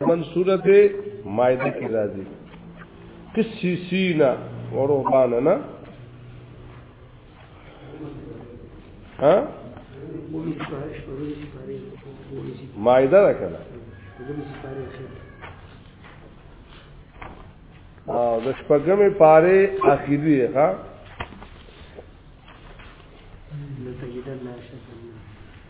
من صورت مائده کی راضی کسی سینا وروبانا نا ها مائده را کنا او د شپږمې پاره اخیری ها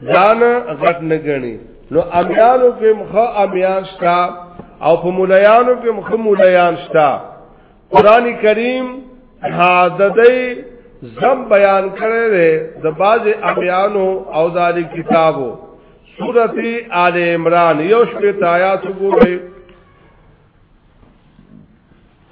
ځان غټ نه غني نو امیانو کې مخه امیان شتا او په مولایانو کې مخه مولایان شتا قران کریم حادثه زم بیان کړی دی د باز امیانو او دال کتابو سورتی آل عمران یو شپه آیات وګورئ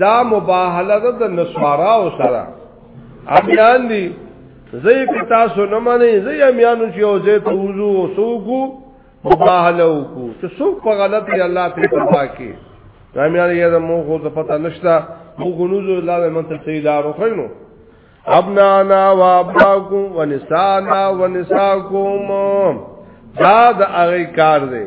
دا مباهله ده د نسوارا او سره امیان دي زه په تاسو نه مانی زه امیانو چې او زه ته وضو او سوکو مباهله وکړو چې سوک په غلط دی الله په تبا کې امیان یې د مو خو د پته نشته مو غنوزو الله من ته صحیح لارو خینو ابنانا و ابناکم و نسانا و نساکم دا د هغه کار دی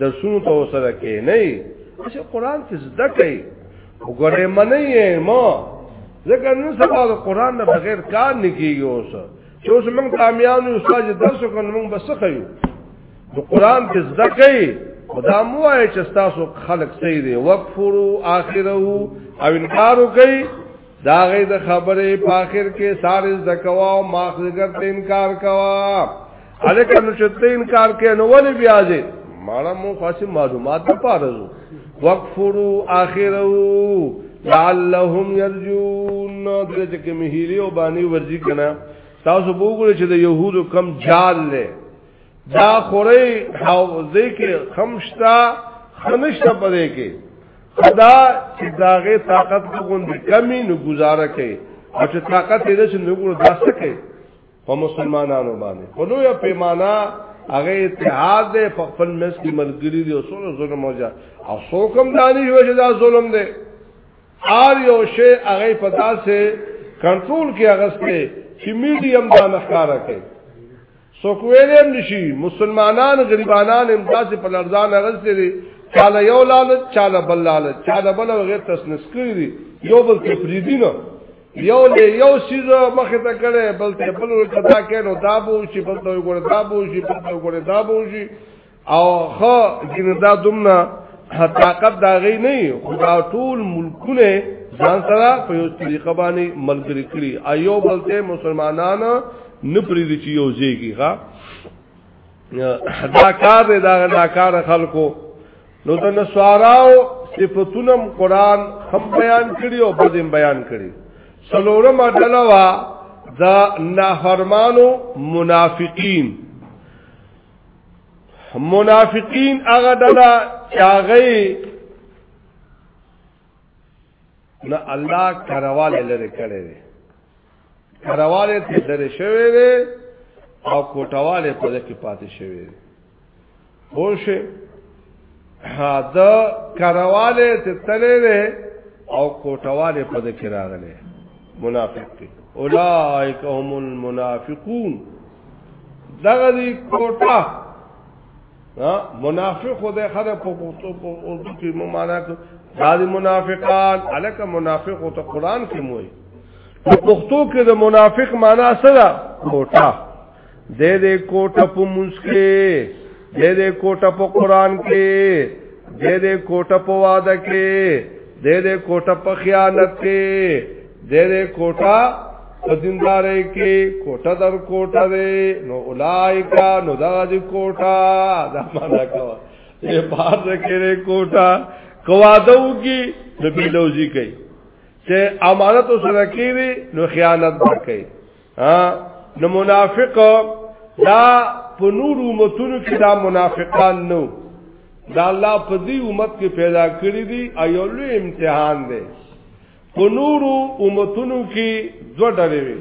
درسونو ته وسره کې نه چې قران څه زده کوي وګوره منه یې ما ځکه نن سبا د قران نه بغیر کار نه کیږي اوس چې اوس موږ تامیان یو استاد درس وکړ موږ بس خیو د قران څه زده کوي خدا مو آئے چې تاسو خلق صحیح دی وقفرو آخره او انکارو کوي دا غي د خبرې په اخر کې سارز د کوا او ماخذګر ته انکار کوا الکه نو چې ته انکار کې نو ولې بیا ځې مالا مو خاصه معلومات نه پارزو وقفرو اخرو لعلهم يرجون دغه چې کوم هیلې او باندې ورځي کنه تاسو وګورئ چې د يهودو کم جال له دا خوري حوزه کې خمشتا خمشتا پدې کې خدا چې داغه طاقت کوندې کمی نو گزاره کوي او چې طاقت یې نشي نو ګور داسته کوي په مسلمانانو باندې په لوی پیمانه هغه اتحاد دی په خپل مس کې ملګری دی او سره ظلم وجا او څوکم دانی یو چې دا ظلم دی آر یو شی هغه پتا سه کنټرول کې هغه سه چې میډیم دا نخاره کوي څوک ویلم نشي مسلمانان غریبانان امداسې په لړزان اغستې دي چاله یو لالت چاله بل لالت چاله بل غیر تسنس کړی دي یو بل ته فریدي نه یو له یو سیز مخه ته کړي بل ته بل ورته دا کینو دا بو شي بل ته ګور دا بو شي بل ته ګور دا بو شي او خو ځینې دا دومره طاقت دا غي نه خدا ټول ملکونه ځان سره په یو طریقه باندې ملګری کړی ایو بلته مسلمانان نه پریږي چې یو ځایږي ها دا کار دی دا دا کار خلکو نو د نسواراو صفاتونم قران هم بیان کړی او بدیم بیان کړی سلورم ډلوا دا نافرمانو منافقین منافقین هغه دلا چاغی نه الله کرواله لري کړي دي کرواله ته لري شوی دی او کوټواله په دې کې پاتې شوی دی خو شه دا کرواله ته تللې او کوټواله په دې کې راغلي منافق دي اولائک هم المنافقون دغه دي کوټه منافق خدای خره په پښتو په اردو کې مو معنا کو دا دي منافقان الک منافق او ته قران کې موي په پښتو کې د منافق معنا سره کوټه دې دې کوټه په مسکه دې دې کوټه په قران کې دې دې کوټه په وعده کې دې دې کوټه په خیانت کې دې دې کوټه په دیندارې کې کوټه در کوټه دې نو اولایکا نو دا دې کوټه دا معنا کوا دې بار کې کوټه کوادو کې د بیلوزی کوي چې امانت سره کوي نو خیانت وکړي نو منافق دا په نور امتونو کې دا منافقان نو دا الله په دې امت کې پیدا کړی دی ایو لوی امتحان دی په نور امتونو کې دوه ډلې وي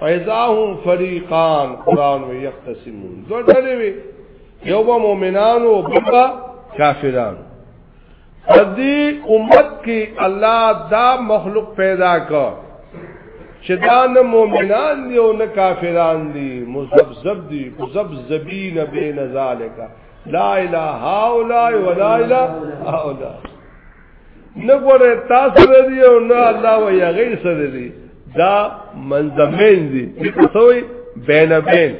فیزاهم فریقان قران و یختصمون دوه ډلې وي یو به مؤمنان او بل کافران دې امت کې الله دا مخلوق پیدا کړ چې دا نه مؤمنان دي او نه کافران دي مزبذب دي مزبذبین بین ذالک لا اله الا الله ولا اله الا الله نه ګوره تاسو دې او نه الله وی غیر سره دي دا منځمین دي تاسو بین بین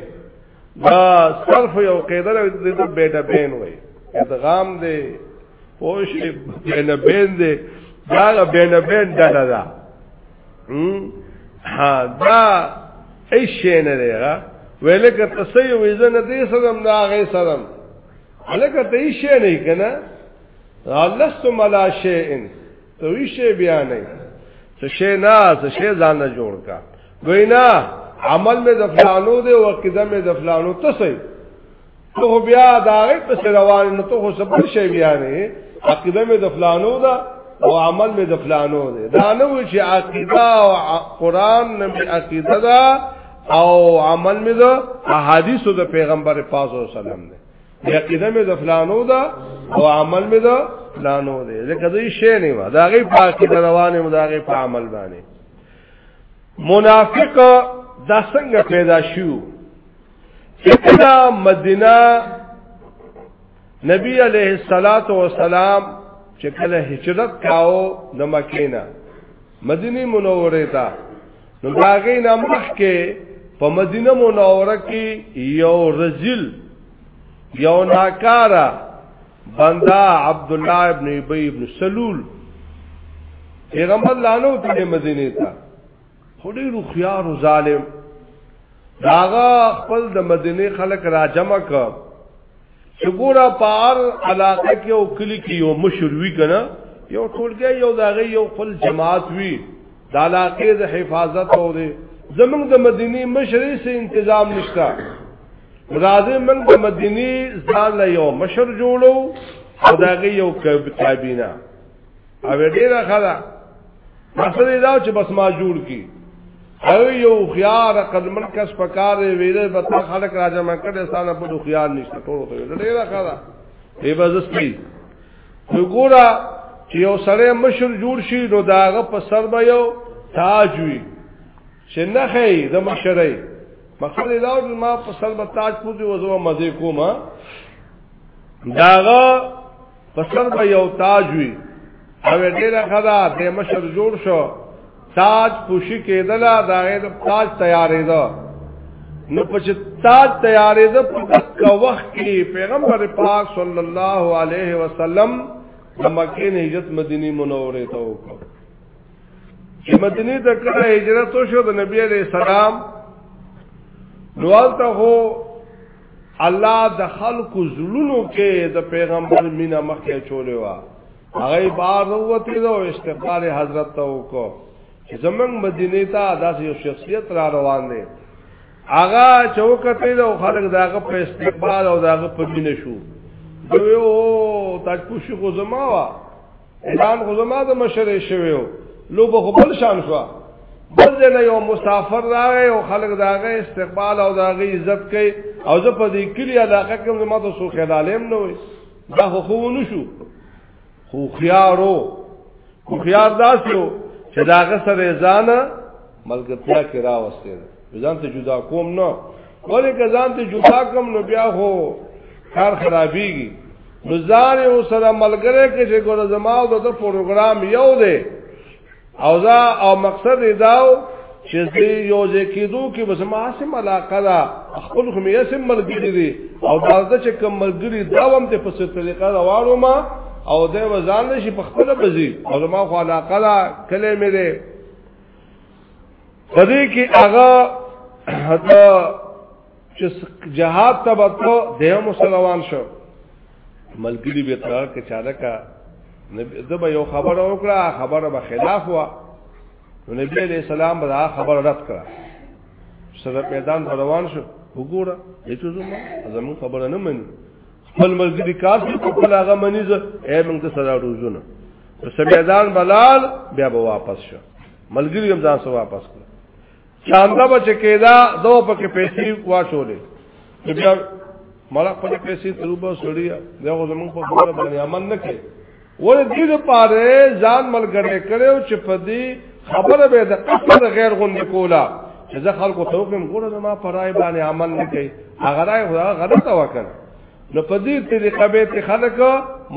دا صرف یو قاعده ده د بیډه بین وای ادغام دی پوش بیډه بین دی دا بیډه بین ډله ده ها دا هیڅ نه دی ها ولکه تاسو یو وزن دې صدم دا غي صدم ولکه ته هیڅ نه کنه لست ملا شیئن دوی شی بیا نه څه شی نه څه شی ځان نه جوړ کا دوی نه عمل مې د فلانو دی او عقیده مې د فلانو ته سي ته بیا دا غي پس روان نو ته څه بل شی بیا نه عقیده مې د فلانو ده او عمل مې د فلانو ده دا نه و چې عقیده او قران نه مې عقیده ده او عمل مې د احادیثو د پیغمبر پاک صلی الله علیه وسلم ده عقیده مې د فلانو ده او عمل مې ده فلانو ده ځکه دوی شی نه و دا غي پاکي روانه مو دا غي په عمل باندې منافق دا څنګه پیدا شو کله مدینه نبی علیہ الصلات والسلام چې کله هجرت کاو د مکینه مدینه منوره ته نو باغې نه مخ کې په مدینه منوره کې یو رزل یو ناکارا بندا عبد الله ابن ابي ابن سلول پیغمبر لانو ته مدینه ته هډي رو خيار ظالم داغه خپل د مدینه خلک را جمع کړ چې ګوره په هر علاقه کې او کلی کې یو مشر وی کنه یو ټولګي یو داغه یو خپل جماعت وی د علاقې د حفاظت او د زمنګ د مدینی مشرې سه تنظیم نشتا راځي موږ د مدینی ځان له یو مشر جوړو او داغه یو کابینه او ډیره خلا مقصد دا چې بس ما جوړ کی او یو خيار قدمن کس پکار ویره به تا خلق راځه ما کړه سانه په خيار نشته ټول ته ډیره خلا ای بزستی نو ګورا چې یو سره مشر جوړ شي نو داغه په سر به یو تاج وي چې نه هي د مشرۍ مقصد دا و ما په سر به تاج پوزي وځو مزه کومه داغه په سر به یو تاج وي او ډیره خدا د مشر جوړ شو تاج پوشی کېدل دا غیر تاج تیارې ده نو په چې تاج تیارې ده په دغه وخت کې پیغمبر پاک صلی الله علیه وسلم د مکې نه هجرت مدینه منوره ته وکړ چې مدینه ته کړه هجرت وشو د نبی علیہ السلام نوالته هو الله د خلکو زړونو کې د پیغمبر مینا مخکې چولې وا هغه بار وروته او استغفار حضرت ته وکړو چې زمنګ مدینه ته داسې یو شخصیت را روان دی هغه چوکته او خلک داغه په استقبال او داغه په مینه شو دوی او تاسو شو زما وا اعلان خو زما د مشرې شوی و لوب خو بل شان شو بل ځای نه یو مسافر راغی او خلک د هغه استقبال او د هغه عزت کوي او زه په دې کلي علاقه کې هم زما ته څو خیالالیم نه وي دا خو خو ونه شو خو خيارو خو خيار داسې و چې دا هغه سره ځانه ملګرتیا کې راوستل ځان ته جدا کوم نه ولې که ځان ته جدا کوم نو بیا هو کار خرابېږي نو ځان یو سره ملګری کې چې ګور زما او د پروګرام یو دی او دا او مقصد یې داو چې دې یو ځکیدو کې بس ما سم علاقه دا خپل خو مې سم ملګری دي او دا چې کوم ملګری دا وم ته په څه طریقه راوړم ما او د وزان نشي په خپل بزي او ما خو علاقه دا کله مې ده پدې کې هغه حتی چې جهاد ته وته د مسلمان شو ملګری به تر کې چاره کا نبی دبا یو خبر وکړه خبره به خلاف وا نو نبی علیہ السلام به خبر رد کړه سره میدان روان شو وګوره هیڅ زما زمون خبره نه مني خپل ملګری کار څه خپل هغه مني زه اے موږ ته سره روزونه سمیدان بلال بیا به واپس شو ملګری هم ځان سره واپس کړ چاندا بچ کېدا دو پکې پیسې واچولې بیا مړه خپل پیسې تروبه سړی دا زمون په خبره باندې عمل نه کوي ور دې لپاره ځان ملګری کړو چې په دې خبره به د قصد غیر غوند کولا چې زه خلکو ته وکم ګوره زما پرای باندې عمل نه کوي هغه راي غلطه وکړ نو په دې طریقه به ته خلک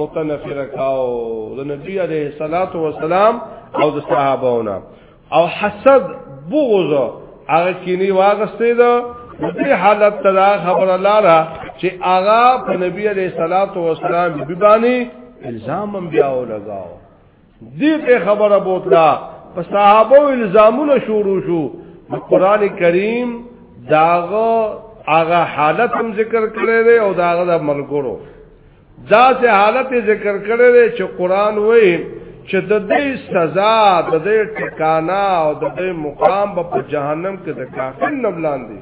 متنفر کاو د نبی عليه الصلاه والسلام او د صحابهونه او حسد بغض هغه کینی واغستې ده دې حالت تدا خبر الله را چې هغه په نبی عليه الصلاه والسلام بيباني الزام بیا ولګاو دې په خبره بوتلا په صحابه الزامونه شروع شو قرآن کریم داغه هغه حالت هم ذکر کړی دی او داغه د ملګرو دا سه حالت ذکر کړی دی چې قرآن وایي چې د دې سزا د دې ټکانا او د دې مقام په جهنم کې د کافر نبلان دي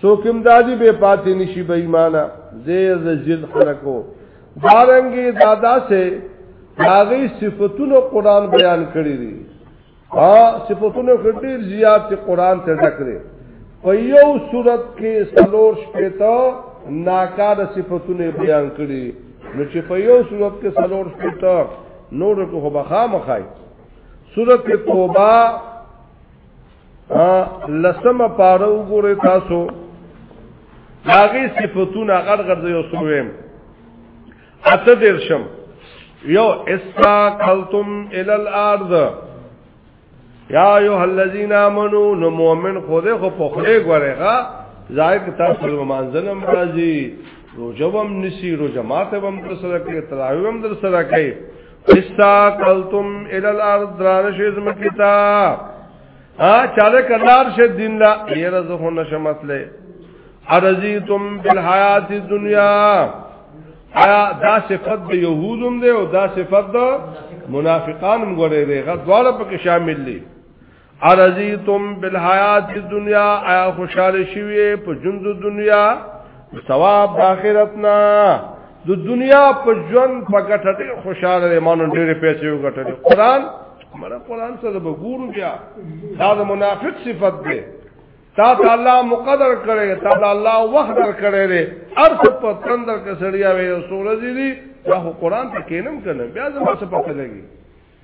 څوک هم دادی به پاتې نشي به ایمانه زیر د جد خلکو دارنګي دادا سے هغه صفاتونو قران بیان کړی دي ها صفاتونو خټیر زیات قران ته ټکري په یو صورت کې سلور شپېتا ناکار صفاتونه بیان کړی نو چې په یو صورت کې سلور شپېتا نور کو بخا مخای صورت توبه لسمه پاره وګوره تاسو هغه صفاتونه غړ غړ یو سویم اته درشم یو استاقلتم ال الارض یا ایه الذین آمنو نو مؤمن خو دې خو په خله غورغه ځای کې تاسو منځلم راځي روزه وم نسی روزه ماته وم تر سره کې تراوی وم تر سره کې استاقلتم الى الارض درانش ازم کتا ها چاله کلار شه دین لا یې رزه هو نشه مسله ارزیتم بالحیات الدنیا آیا دا صفت د يهودم دی او دا صفت د منافقانم غوړې دی غواړه پکې شامل دي ارزیتم بالحیات الدنیا آیا خوشاله شوی په ژوند د دنیا ثواب د آخرت نه د دنیا په ژوند په ګټه ډېر خوشاله دی مانو ډېر پیسې وګټل قرآن مړه قرآن سره به ګورو بیا دا د منافق صفت دی تا ته الله مقدر کړي تا ته الله وخت در کړي لري ارث په تندر کې سړیا وي رسول دي دا قرآن ته کینم کنه بیا زما څه پته لګي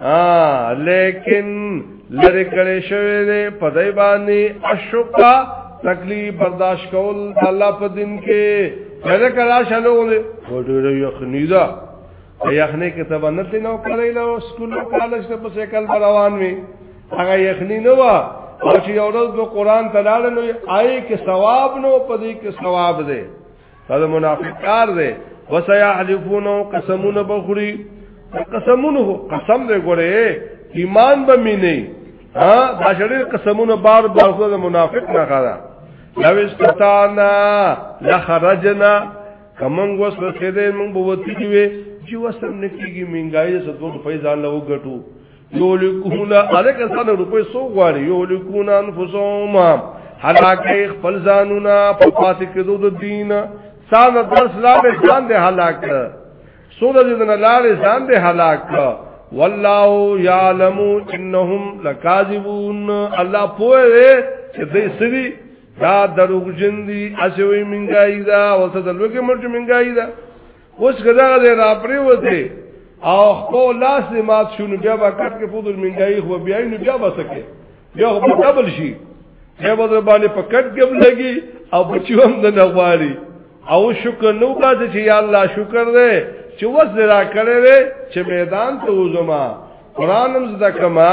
ها لیکن لری کړي شوی دی په دای باندې اشقا تکلیف برداشت کول الله په دین کې کله کلا شلو له وډره یخنی دا یخنی کې ته باندې نو کړی له سکول کالج ته پسې کل روان وي هغه یخنی نو وا او چې اورز نو قران تلاله نو آی کې ثواب نو پدې کې ثواب دی دا منافق کار دی وسيحلفون قسمون بخوري قسمون قسم دې ګوره ایمان به مینه ها دا شړې قسمونه بار بار د منافق نه غلا لو استطاعنا لخرجنا کمن وس رسیدې مونږ بوتی دی چې وسم نکیږي منګای زدو په ځان له وګټو یولکون الک انسان روپې سو غواړي یولکون انفسهم هلاکه خپل ځانونه په پاتې کېدو د دین سال درس لا به ځان دې هلاک سود دې نه لارې ځان دې هلاک والله يعلم انهم لكاذبون الله پوهه چې دې سړي دا دروغجن دي اسوي منګای دا ولته دلوګي مرج منګای دا اوس کداغه دې را پرې وته او خو لاس دې مات شونه بیا وکړ کې په دې منګای خو بیا نه بیا وسکه بیا خو ډبل شي بیا به باندې پکټ کې لګي او بچو هم د نغوالي او شکر نو باز چې یا الله شکر دې چې وس دې را کړې چې میدان ته وځما قرانم زده کما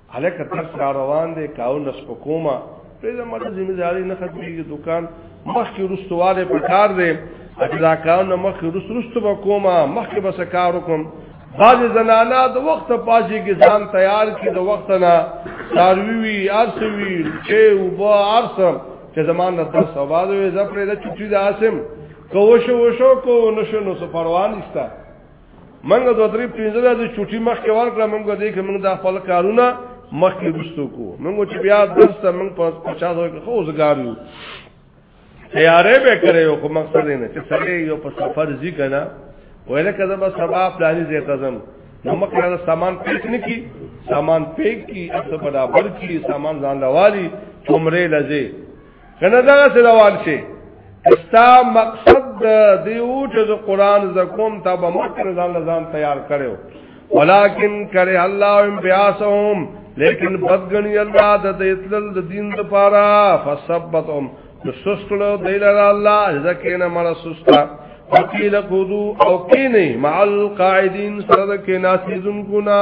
هلکه تاسو را روان دي کاو نس په کومه په دې مرز ذمہ داری نه خدمتي دکان مخ کې رستواله په کار دي اجدا کاو نه مخ رست رست په کومه مخ کې بس کار وکم بعض زنانا د وخت پاجي کې ځان تیار کړي د وخت نه ساروي وي ارسوي چې وبا ارسم چې زمان د درس آواز وي زپره د چټي د عاصم کو وشو وشو کو نشو نو سفروان نشته منګه د درې پنځه ورځې چټي مخ کې ورکړه منګه دې کې منګه د خپل کارونه مخ کې رسو کو منګه چې بیا درس ته منګه په 50 ورځې خو زګار یو تیارې به کړې یو خو مقصد نه چې سړی یو په سفر ځي کنه ویل کده به سبا پلاني زیته زم نو مکه سامان پیک نه کی سامان پیک کی اته برابر کی سامان ځان لوالي عمره لځه کنه دا څه روان شي استا مقصد دیو چې قرآن زکوم تا به مکر ځان لزان تیار کړو ولکن کرے الله ام بیاسهم لیکن بدګنی الله د دتل د دین د پارا فثبتهم سستلو دیلر الله ځکه مړ سستا وقیل قدو او کینه مع القاعدین سره کې ناسیزم ګنا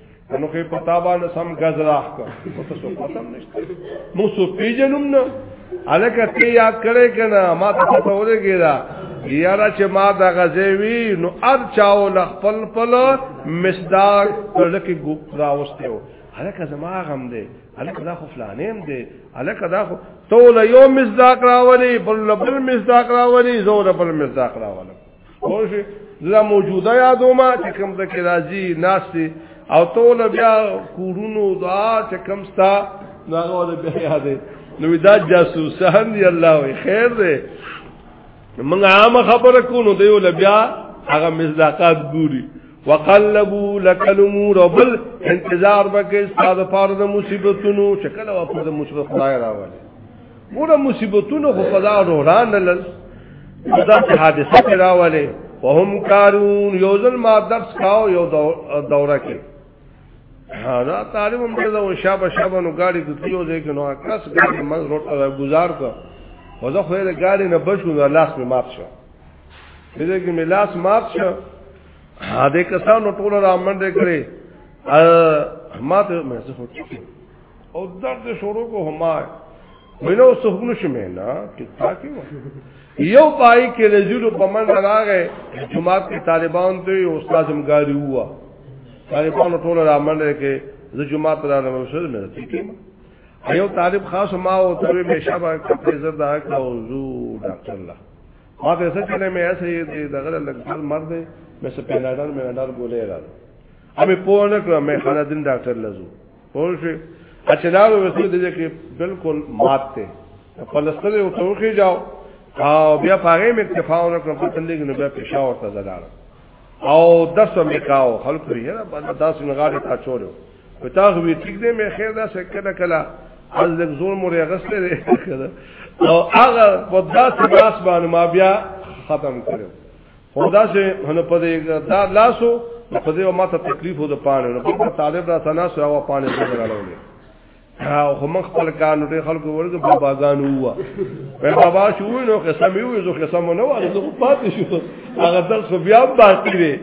نو کې په تابا نه سم غز راخ کو ته سو قسم نشته مو سو پیجنم نه الکه ته یاد کړې کنه ما ته ته ورګی دا یاره چې ما د غزې وی نو ار چاو ل خپل خپل مصداق لکه ګو راوستیو الکه زما غم دی الکه دا خو فلانیم دی الکه دا خو تو له یو مصداق راولي بل بل مصداق راولي زو بل مصداق راولي خوشي زه موجوده یادوم چې کوم د کې راځي ناشتي او ټول بیا کورونو دا چې کوم ستا ناغه ول بیا یادې نو دا جاسوسان دی الله وي خیر دی موږ عام خبره کو نو دی ول بیا هغه مصداقات ګوري وقلبوا لك الامور بل انتظار وکي استاد پاره د مصیبتونو شکل او د مصیبت خدای راوړي ګوره مصیبتونو خو پدا روران لل دا حادثه کې راواله وهم کارون یو ځل ما درس کاو یو دوره کې دا طالب هم دا و شابه شابه نو ګاډي د تیو ځای کې نو کس ګاډي من روټ گزار کا و زه خو یې ګاډي نه بشو نو لاس می مات شو دې کې می لاس مات شو ها دې کسانو ټول را منډه کړې ا ماته مې زه هوټ او درد شروع کو همای مینو سخنو شمینا کتا کی یو پای کې رجل په من راغې جماعت کې طالبان ته یو استاد مګاری هوا طالبان ټول را منډه کې زه جماعت را نه مسل نه تکیم یو طالب خاص ما او ته به شابه کپڑے زر دا کا وضو ډاکټر الله ما ته څه کنه مې ایسه دغه لګل مرد مې سپیناډر مې نډر ګولې را امي پوه نه کړم مې خالدین ډاکټر لزو پوه شئ چې دا وسیله دې کې بالکل مات ته فلسطین او توخی جاو او بیا پاره مې اکتفا ورکړ په تلګ نو بیا پېښور ته زلال او دسو میکاو خلق لري نه بل داس نه غاړه تا چورو په تاسو وی ټیک دې مې خیر دا څه کله کله از لږ زور مو رغسته دې او هغه په داسې باس باندې ما بیا ختم کړو خدا سے هنه په دې دا لاسو په دې ما ته تکلیف و د پانه نو په طالب را سنا سره وا پانه سره راولې او خو مخ خپل کار نو خلکو ورګه بابا غانو وا په بابا شو نو قسم یو زو قسم نو وا زو پاتې شو هغه دل خو بیا باقی دی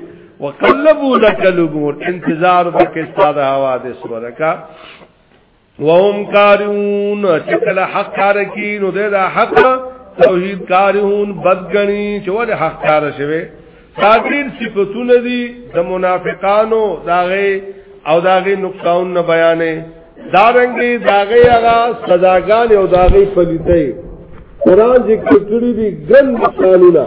وقلبو لك الامور انتظار وکړه ستاسو حوادث ورکا وهم کارون چکل حق کار کی نو دې دا حق توحید کارون بدګنی چې ول حق کار شوی صادرین صفاتونه دي د منافقانو داغه او داغه نقصان نه بیانې دارنګي داغه هغه سزاګان او داغه پلیتې قران ذکر کړی دي ګن مثالونه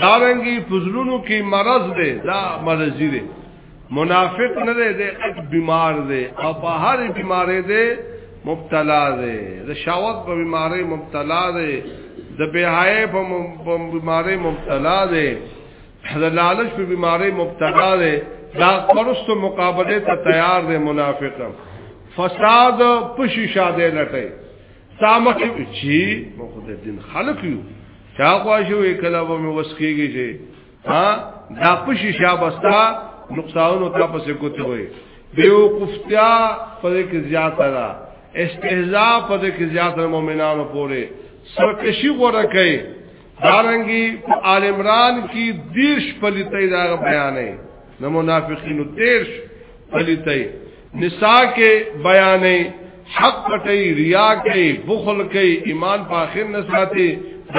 دارنګي فزلونو کې مرض دی دا مرضی دی منافق نه دی دی اک بیمار دی او په هر بیماری دی مبتلا دی د شاوت په بیماری مبتلا دی د بهای په بیماری مبتلا دی د لالچ په بیماری مبتلا دی دا قرست مقابله ته تیار دی منافق فساد پشی شاده لټه سامه کې چی مو خو د دین خلق یو چا غواجوې کله به مې وسکیږي چې ها دا پشي شابستا نقصانونو ته پسې کوته وي بیوقفتیا پدې کې زیاته ده استهزاء پدې کې زیاته مؤمنانو پورې سرکشي غوړه کوي دارنګي آل عمران کې دیش پلیتې دا بیانې د منافقینو دیش پلیتې نساء کې بیانې حق پټي ریا کې بخل کې ایمان په اخر نه ساتي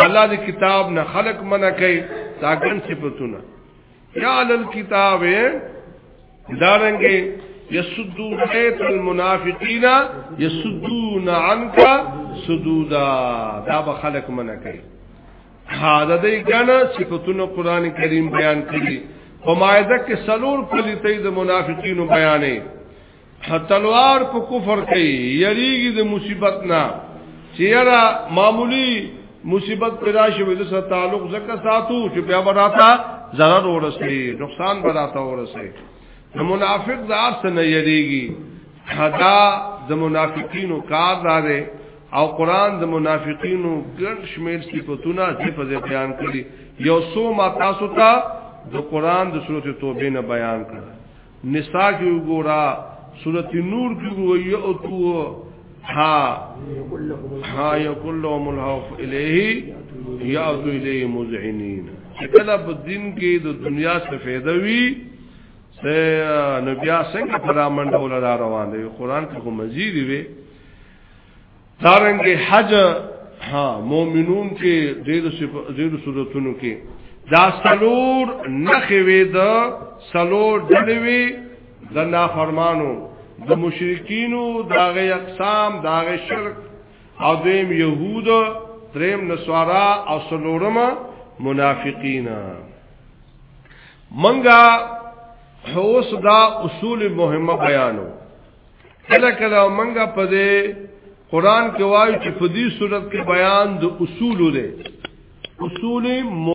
الله دې کتاب نه خلق منع کې دا ګن صفاتونه یا علل کتاب دارنګه یسدون ایت المنافقین یسدون عنک سدودا دا به خلق منع کوي دا دې کنه صفاتونه قران کریم بیان کړي په مائده کې سلور پلیتې د منافقینو بیانې تلوار په کفر کوي یریږي د مصیبت نه چیرې معمولی مصیبت پیدا شوه د سره تعلق زکه ساتو چې بیا براتا zarar ورسي نقصان براتا ورسي نو منافق د ارث نه یریږي حدا د منافقینو کار داري او قران د منافقینو ګڼ شمیر صفاتونه په ځای بیان کړي یو څو ما تاسو ته د قران د سورته توبه نه بیان کړ نساء کی وګورا سورۃ نور کی وګورا او تو ها ها یکل لهم الحوف الیه یاتو الیه مذعنین کله په دین کې د دنیا څخه فائدہ وی سه نبیا څنګه پرامن ډول را روان دی قران کې کوم مزید وی دارنګه حج ها مؤمنون کې ډېر ډېر صورتونو کې دا سلور نخې وې دا سلور ډلې وې د نافرمانو د مشرکینو داغه اقسام داغه شرک او دیم یهود دریم نسوارا او سلورم منافقین منګه حوس دا اصول مهمه بیانو کله کله منګه په دې قران کې وایو چې په دې صورت کې بیان د اصول لري اصول